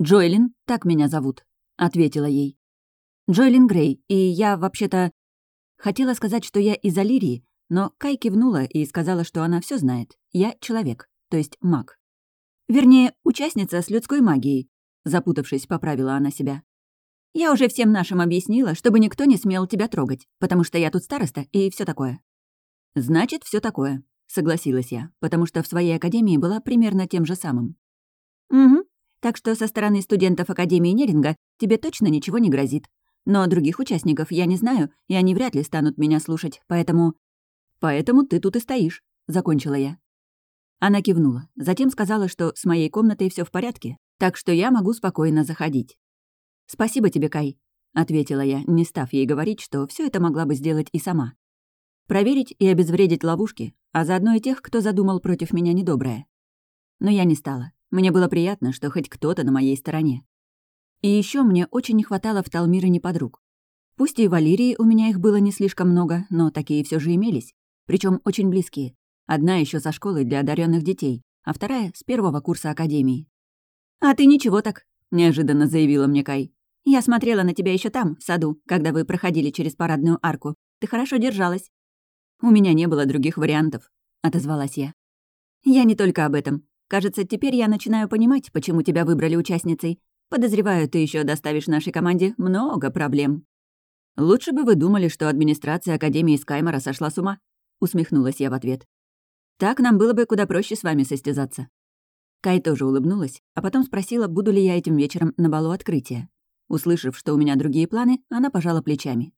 «Джоэлин, так меня зовут», — ответила ей. «Джоэлин Грей, и я, вообще-то...» Хотела сказать, что я из Алирии, но Кай кивнула и сказала, что она все знает. Я человек, то есть маг. Вернее, участница с людской магией, запутавшись, поправила она себя. Я уже всем нашим объяснила, чтобы никто не смел тебя трогать, потому что я тут староста и все такое. Значит, все такое, согласилась я, потому что в своей академии была примерно тем же самым. Угу. Так что со стороны студентов Академии Неринга тебе точно ничего не грозит. Но других участников я не знаю, и они вряд ли станут меня слушать, поэтому... «Поэтому ты тут и стоишь», — закончила я. Она кивнула, затем сказала, что с моей комнатой все в порядке, так что я могу спокойно заходить. «Спасибо тебе, Кай», — ответила я, не став ей говорить, что все это могла бы сделать и сама. Проверить и обезвредить ловушки, а заодно и тех, кто задумал против меня недоброе. Но я не стала. Мне было приятно, что хоть кто-то на моей стороне. И еще мне очень не хватало в Талмире подруг. Пусть и Валерии у меня их было не слишком много, но такие все же имелись причем очень близкие. Одна еще со школы для одаренных детей, а вторая — с первого курса академии. «А ты ничего так», — неожиданно заявила мне Кай. «Я смотрела на тебя еще там, в саду, когда вы проходили через парадную арку. Ты хорошо держалась». «У меня не было других вариантов», — отозвалась я. «Я не только об этом. Кажется, теперь я начинаю понимать, почему тебя выбрали участницей. Подозреваю, ты еще доставишь нашей команде много проблем». «Лучше бы вы думали, что администрация Академии Скаймора сошла с ума», усмехнулась я в ответ. Так нам было бы куда проще с вами состязаться. Кай тоже улыбнулась, а потом спросила, буду ли я этим вечером на балу открытия. Услышав, что у меня другие планы, она пожала плечами.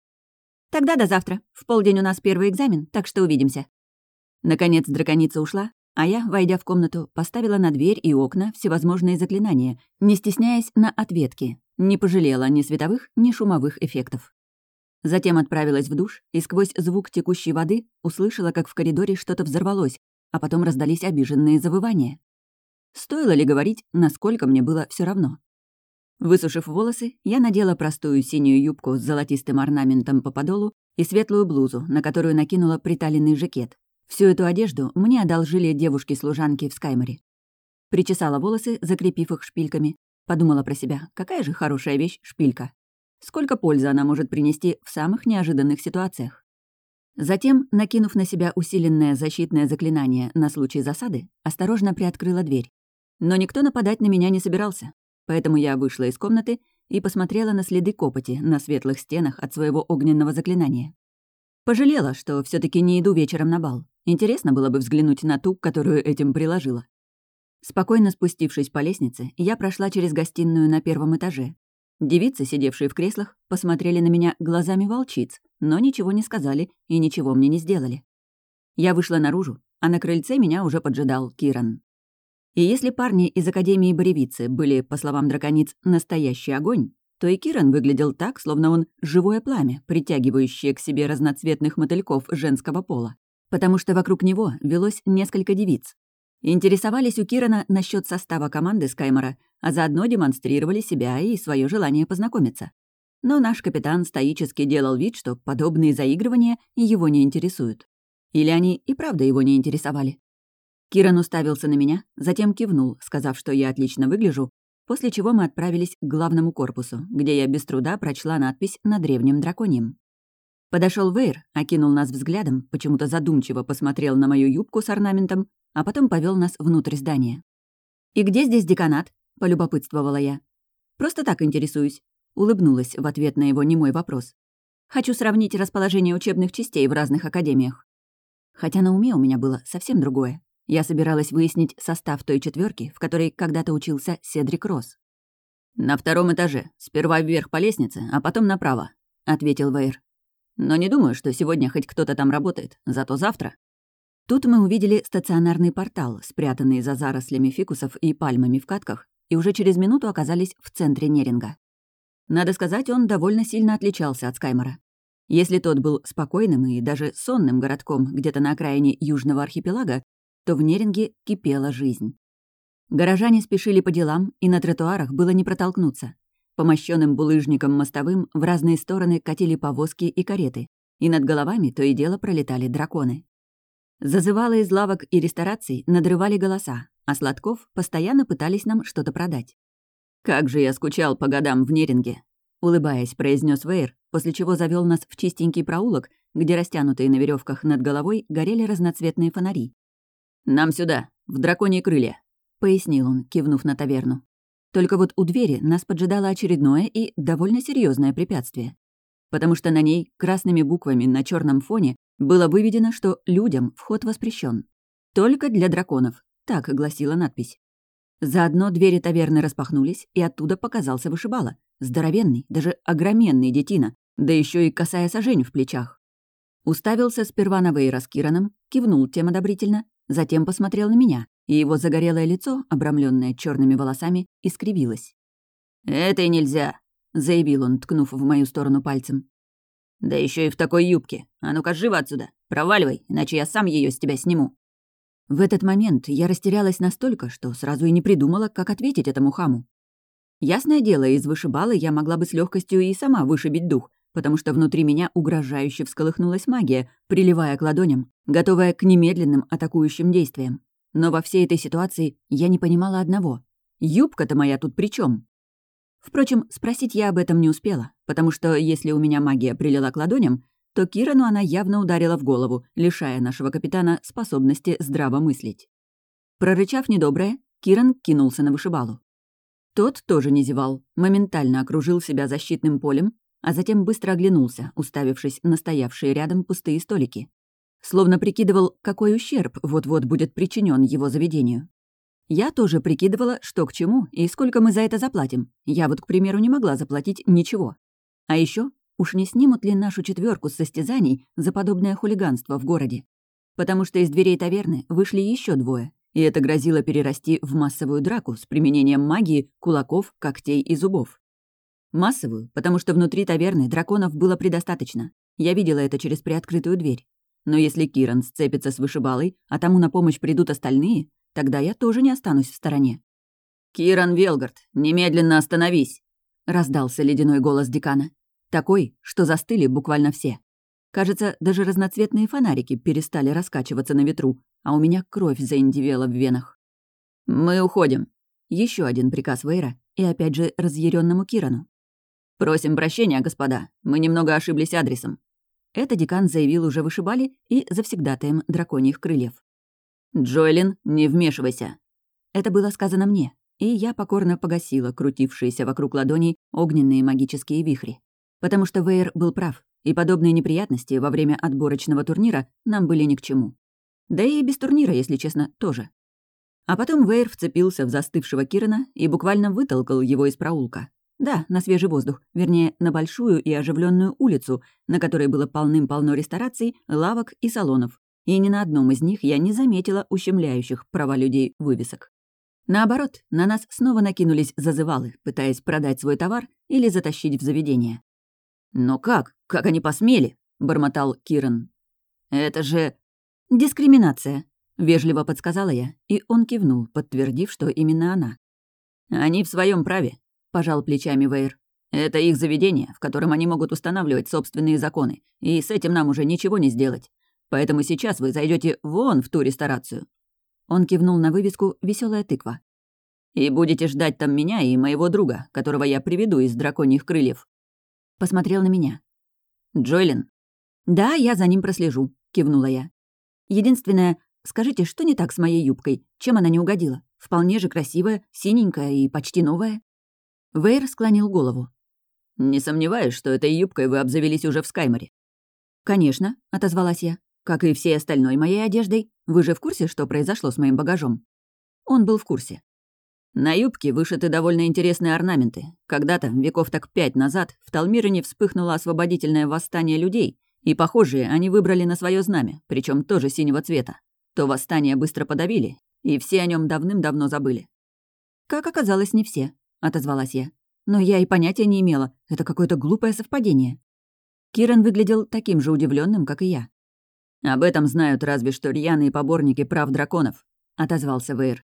«Тогда до завтра. В полдень у нас первый экзамен, так что увидимся». Наконец драконица ушла, а я, войдя в комнату, поставила на дверь и окна всевозможные заклинания, не стесняясь на ответки. Не пожалела ни световых, ни шумовых эффектов. Затем отправилась в душ и сквозь звук текущей воды услышала, как в коридоре что-то взорвалось, а потом раздались обиженные завывания. Стоило ли говорить, насколько мне было все равно? Высушив волосы, я надела простую синюю юбку с золотистым орнаментом по подолу и светлую блузу, на которую накинула приталенный жакет. Всю эту одежду мне одолжили девушки-служанки в Скайморе. Причесала волосы, закрепив их шпильками. Подумала про себя, какая же хорошая вещь шпилька сколько пользы она может принести в самых неожиданных ситуациях. Затем, накинув на себя усиленное защитное заклинание на случай засады, осторожно приоткрыла дверь. Но никто нападать на меня не собирался, поэтому я вышла из комнаты и посмотрела на следы копоти на светлых стенах от своего огненного заклинания. Пожалела, что все таки не иду вечером на бал. Интересно было бы взглянуть на ту, которую этим приложила. Спокойно спустившись по лестнице, я прошла через гостиную на первом этаже, Девицы, сидевшие в креслах, посмотрели на меня глазами волчиц, но ничего не сказали и ничего мне не сделали. Я вышла наружу, а на крыльце меня уже поджидал Киран. И если парни из Академии Боревицы были, по словам дракониц, настоящий огонь, то и Киран выглядел так, словно он живое пламя, притягивающее к себе разноцветных мотыльков женского пола, потому что вокруг него велось несколько девиц, Интересовались у Кирана насчет состава команды Скаймора, а заодно демонстрировали себя и свое желание познакомиться. Но наш капитан стоически делал вид, что подобные заигрывания его не интересуют. Или они и правда его не интересовали. Киран уставился на меня, затем кивнул, сказав, что я отлично выгляжу, после чего мы отправились к главному корпусу, где я без труда прочла надпись на древнем драконьем. Подошел Вейр, окинул нас взглядом, почему-то задумчиво посмотрел на мою юбку с орнаментом а потом повел нас внутрь здания. «И где здесь деканат?» — полюбопытствовала я. «Просто так интересуюсь», — улыбнулась в ответ на его немой вопрос. «Хочу сравнить расположение учебных частей в разных академиях». Хотя на уме у меня было совсем другое. Я собиралась выяснить состав той четверки, в которой когда-то учился Седрик Росс. «На втором этаже. Сперва вверх по лестнице, а потом направо», — ответил Вейр. «Но не думаю, что сегодня хоть кто-то там работает. Зато завтра...» Тут мы увидели стационарный портал, спрятанный за зарослями фикусов и пальмами в катках, и уже через минуту оказались в центре Неринга. Надо сказать, он довольно сильно отличался от Скаймора. Если тот был спокойным и даже сонным городком где-то на окраине Южного архипелага, то в Неринге кипела жизнь. Горожане спешили по делам, и на тротуарах было не протолкнуться. По мощенным булыжникам мостовым в разные стороны катили повозки и кареты, и над головами то и дело пролетали драконы. Зазывалы из лавок и рестораций надрывали голоса, а Сладков постоянно пытались нам что-то продать. «Как же я скучал по годам в Неринге!» — улыбаясь, произнес Вейр, после чего завел нас в чистенький проулок, где растянутые на веревках над головой горели разноцветные фонари. «Нам сюда, в драконьи крылья», — пояснил он, кивнув на таверну. Только вот у двери нас поджидало очередное и довольно серьезное препятствие. Потому что на ней красными буквами на черном фоне было выведено, что людям вход воспрещен. Только для драконов, так гласила надпись. Заодно двери таверны распахнулись, и оттуда показался вышибала. Здоровенный, даже огроменный детина, да еще и косая сажень в плечах. Уставился сперва на Вейра с Кираном, кивнул тем одобрительно, затем посмотрел на меня, и его загорелое лицо, обрамленное черными волосами, искривилось. «Это и нельзя», — заявил он, ткнув в мою сторону пальцем. «Да еще и в такой юбке. А ну-ка, живо отсюда. Проваливай, иначе я сам ее с тебя сниму». В этот момент я растерялась настолько, что сразу и не придумала, как ответить этому хаму. Ясное дело, из вышибалы я могла бы с легкостью и сама вышибить дух, потому что внутри меня угрожающе всколыхнулась магия, приливая к ладоням, готовая к немедленным атакующим действиям. Но во всей этой ситуации я не понимала одного. Юбка-то моя тут при чем? Впрочем, спросить я об этом не успела, потому что если у меня магия прилила к ладоням, то Кирану она явно ударила в голову, лишая нашего капитана способности здраво мыслить. Прорычав недоброе, Киран кинулся на вышибалу. Тот тоже не зевал, моментально окружил себя защитным полем, а затем быстро оглянулся, уставившись на стоявшие рядом пустые столики. Словно прикидывал, какой ущерб вот-вот будет причинен его заведению. Я тоже прикидывала, что к чему и сколько мы за это заплатим. Я вот, к примеру, не могла заплатить ничего. А еще уж не снимут ли нашу четверку с состязаний за подобное хулиганство в городе? Потому что из дверей таверны вышли еще двое, и это грозило перерасти в массовую драку с применением магии, кулаков, когтей и зубов. Массовую, потому что внутри таверны драконов было предостаточно. Я видела это через приоткрытую дверь. Но если Киран сцепится с вышибалой, а тому на помощь придут остальные, тогда я тоже не останусь в стороне. «Киран Велгард, немедленно остановись!» — раздался ледяной голос декана. Такой, что застыли буквально все. Кажется, даже разноцветные фонарики перестали раскачиваться на ветру, а у меня кровь заиндивела в венах. «Мы уходим». Еще один приказ Вейра и опять же разъяренному Кирану. «Просим прощения, господа. Мы немного ошиблись адресом». Это декан заявил уже вышибали и завсегдатаем драконьих крыльев. «Джоэлин, не вмешивайся». Это было сказано мне, и я покорно погасила крутившиеся вокруг ладоней огненные магические вихри. Потому что Вейер был прав, и подобные неприятности во время отборочного турнира нам были ни к чему. Да и без турнира, если честно, тоже. А потом Вейер вцепился в застывшего Кирана и буквально вытолкал его из проулка. Да, на свежий воздух, вернее, на большую и оживленную улицу, на которой было полным-полно рестораций, лавок и салонов. И ни на одном из них я не заметила ущемляющих права людей вывесок. Наоборот, на нас снова накинулись зазывалы, пытаясь продать свой товар или затащить в заведение. «Но как? Как они посмели?» — бормотал Киран. «Это же...» «Дискриминация», — вежливо подсказала я, и он кивнул, подтвердив, что именно она. «Они в своем праве. — пожал плечами Вейр. «Это их заведение, в котором они могут устанавливать собственные законы, и с этим нам уже ничего не сделать. Поэтому сейчас вы зайдете вон в ту ресторацию». Он кивнул на вывеску «Веселая тыква». «И будете ждать там меня и моего друга, которого я приведу из драконьих крыльев». Посмотрел на меня. «Джойлин?» «Да, я за ним прослежу», — кивнула я. «Единственное, скажите, что не так с моей юбкой? Чем она не угодила? Вполне же красивая, синенькая и почти новая». Вейр склонил голову. «Не сомневаюсь, что этой юбкой вы обзавелись уже в Скайморе». «Конечно», — отозвалась я. «Как и всей остальной моей одеждой. Вы же в курсе, что произошло с моим багажом?» Он был в курсе. На юбке вышиты довольно интересные орнаменты. Когда-то, веков так пять назад, в Талмирине вспыхнуло освободительное восстание людей, и, похожие, они выбрали на свое знамя, причем тоже синего цвета. То восстание быстро подавили, и все о нем давным-давно забыли. Как оказалось, не все отозвалась я. «Но я и понятия не имела. Это какое-то глупое совпадение». Киран выглядел таким же удивленным, как и я. «Об этом знают разве что рьяные поборники прав драконов», — отозвался Вейр.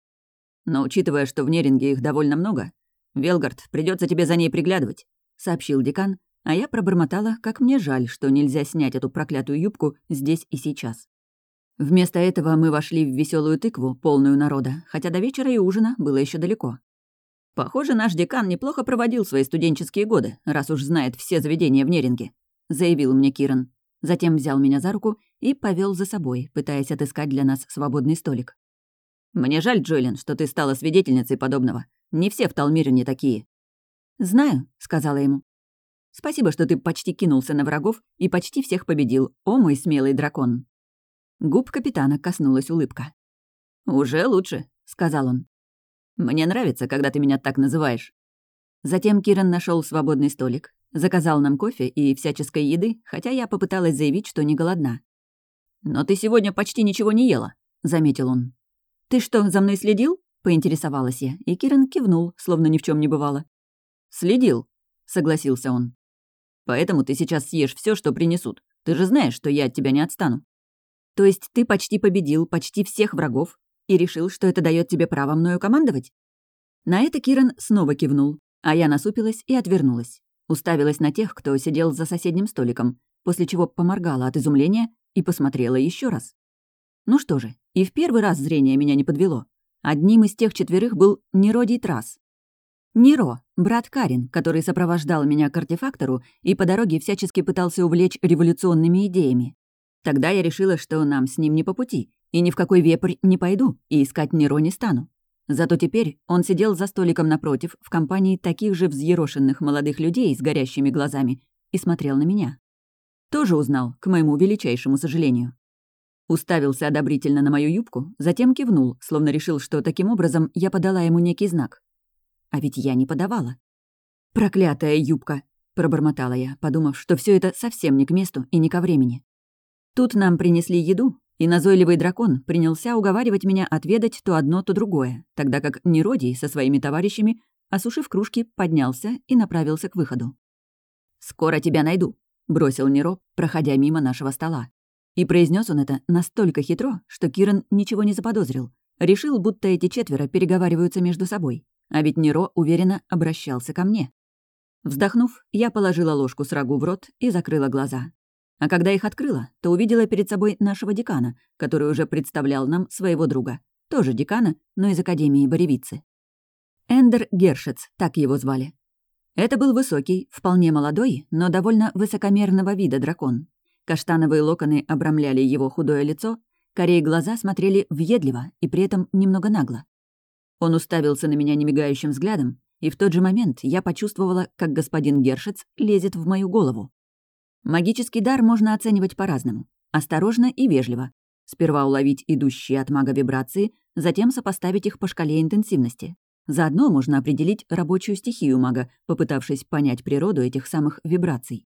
«Но учитывая, что в Неринге их довольно много, Велгард, придется тебе за ней приглядывать», — сообщил декан, а я пробормотала, как мне жаль, что нельзя снять эту проклятую юбку здесь и сейчас. Вместо этого мы вошли в веселую тыкву, полную народа, хотя до вечера и ужина было еще далеко. «Похоже, наш декан неплохо проводил свои студенческие годы, раз уж знает все заведения в Неринге», — заявил мне Киран. Затем взял меня за руку и повел за собой, пытаясь отыскать для нас свободный столик. «Мне жаль, Джоэлин, что ты стала свидетельницей подобного. Не все в Талмире не такие». «Знаю», — сказала ему. «Спасибо, что ты почти кинулся на врагов и почти всех победил, о мой смелый дракон». Губ капитана коснулась улыбка. «Уже лучше», — сказал он. Мне нравится, когда ты меня так называешь». Затем Киран нашел свободный столик, заказал нам кофе и всяческой еды, хотя я попыталась заявить, что не голодна. «Но ты сегодня почти ничего не ела», — заметил он. «Ты что, за мной следил?» — поинтересовалась я, и Киран кивнул, словно ни в чем не бывало. «Следил», — согласился он. «Поэтому ты сейчас съешь все, что принесут. Ты же знаешь, что я от тебя не отстану». «То есть ты почти победил почти всех врагов, и решил, что это дает тебе право мною командовать?» На это Киран снова кивнул, а я насупилась и отвернулась. Уставилась на тех, кто сидел за соседним столиком, после чего поморгала от изумления и посмотрела еще раз. Ну что же, и в первый раз зрение меня не подвело. Одним из тех четверых был Неродий Трас. Неро, брат Карин, который сопровождал меня к артефактору и по дороге всячески пытался увлечь революционными идеями. Тогда я решила, что нам с ним не по пути, и ни в какой вепрь не пойду, и искать Неро не стану. Зато теперь он сидел за столиком напротив, в компании таких же взъерошенных молодых людей с горящими глазами, и смотрел на меня. Тоже узнал, к моему величайшему сожалению. Уставился одобрительно на мою юбку, затем кивнул, словно решил, что таким образом я подала ему некий знак. А ведь я не подавала. «Проклятая юбка!» — пробормотала я, подумав, что все это совсем не к месту и не ко времени. Тут нам принесли еду, и назойливый дракон принялся уговаривать меня отведать то одно, то другое, тогда как Неродий со своими товарищами, осушив кружки, поднялся и направился к выходу. «Скоро тебя найду», — бросил Неро, проходя мимо нашего стола. И произнес он это настолько хитро, что Киран ничего не заподозрил. Решил, будто эти четверо переговариваются между собой. А ведь Неро уверенно обращался ко мне. Вздохнув, я положила ложку с рагу в рот и закрыла глаза. А когда их открыла, то увидела перед собой нашего декана, который уже представлял нам своего друга. Тоже декана, но из Академии Боревицы. Эндер Гершец, так его звали. Это был высокий, вполне молодой, но довольно высокомерного вида дракон. Каштановые локоны обрамляли его худое лицо, корей глаза смотрели въедливо и при этом немного нагло. Он уставился на меня немигающим взглядом, и в тот же момент я почувствовала, как господин Гершец лезет в мою голову. Магический дар можно оценивать по-разному. Осторожно и вежливо. Сперва уловить идущие от мага вибрации, затем сопоставить их по шкале интенсивности. Заодно можно определить рабочую стихию мага, попытавшись понять природу этих самых вибраций.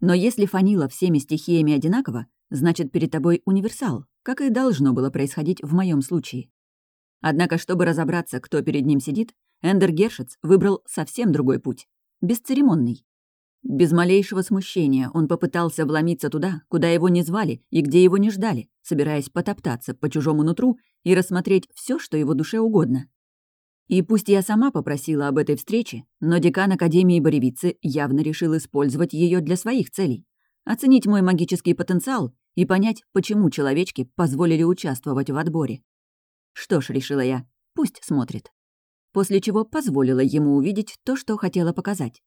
Но если фанила всеми стихиями одинаково, значит, перед тобой универсал, как и должно было происходить в моем случае. Однако, чтобы разобраться, кто перед ним сидит, Эндер Гершиц выбрал совсем другой путь. Бесцеремонный. Без малейшего смущения он попытался вломиться туда, куда его не звали и где его не ждали, собираясь потоптаться по чужому нутру и рассмотреть все, что его душе угодно. И пусть я сама попросила об этой встрече, но декан Академии Боревицы явно решил использовать ее для своих целей. Оценить мой магический потенциал и понять, почему человечки позволили участвовать в отборе. Что ж, решила я, пусть смотрит. После чего позволила ему увидеть то, что хотела показать.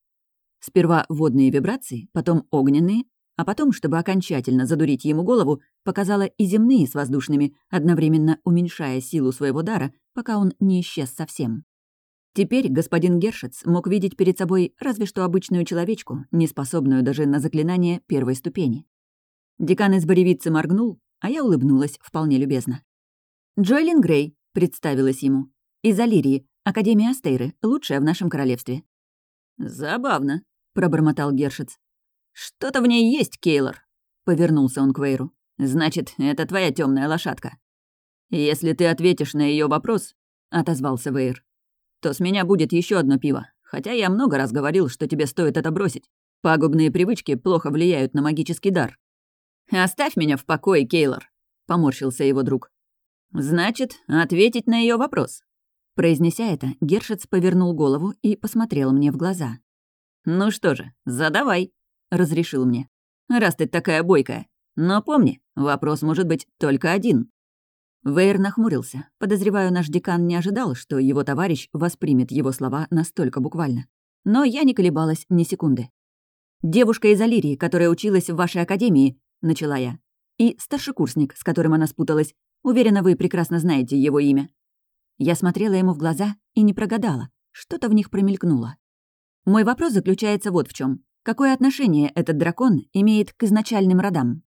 Сперва водные вибрации, потом огненные, а потом, чтобы окончательно задурить ему голову, показала и земные с воздушными, одновременно уменьшая силу своего дара, пока он не исчез совсем. Теперь господин Гершец мог видеть перед собой разве что обычную человечку, не способную даже на заклинание первой ступени. Декан из Боревицы моргнул, а я улыбнулась вполне любезно. «Джоэлин Грей», — представилась ему. «Из Алирии, Академия Астейры, лучшая в нашем королевстве». «Забавно», — пробормотал Гершиц. «Что-то в ней есть, Кейлор», — повернулся он к Вейру. «Значит, это твоя темная лошадка». «Если ты ответишь на ее вопрос», — отозвался Вейр, «то с меня будет еще одно пиво, хотя я много раз говорил, что тебе стоит это бросить. Пагубные привычки плохо влияют на магический дар». «Оставь меня в покое, Кейлор», — поморщился его друг. «Значит, ответить на ее вопрос». Произнеся это, Гершиц повернул голову и посмотрел мне в глаза. «Ну что же, задавай», — разрешил мне. «Раз ты такая бойкая. Но помни, вопрос может быть только один». Вейр нахмурился. Подозреваю, наш декан не ожидал, что его товарищ воспримет его слова настолько буквально. Но я не колебалась ни секунды. «Девушка из Алирии, которая училась в вашей академии», — начала я. «И старшекурсник, с которым она спуталась. Уверена, вы прекрасно знаете его имя». Я смотрела ему в глаза и не прогадала. Что-то в них промелькнуло. Мой вопрос заключается вот в чем: Какое отношение этот дракон имеет к изначальным родам?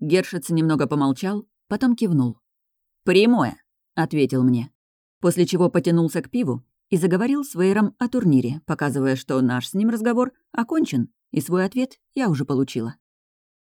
Гершиц немного помолчал, потом кивнул. «Прямое», — ответил мне. После чего потянулся к пиву и заговорил с Вейром о турнире, показывая, что наш с ним разговор окончен, и свой ответ я уже получила.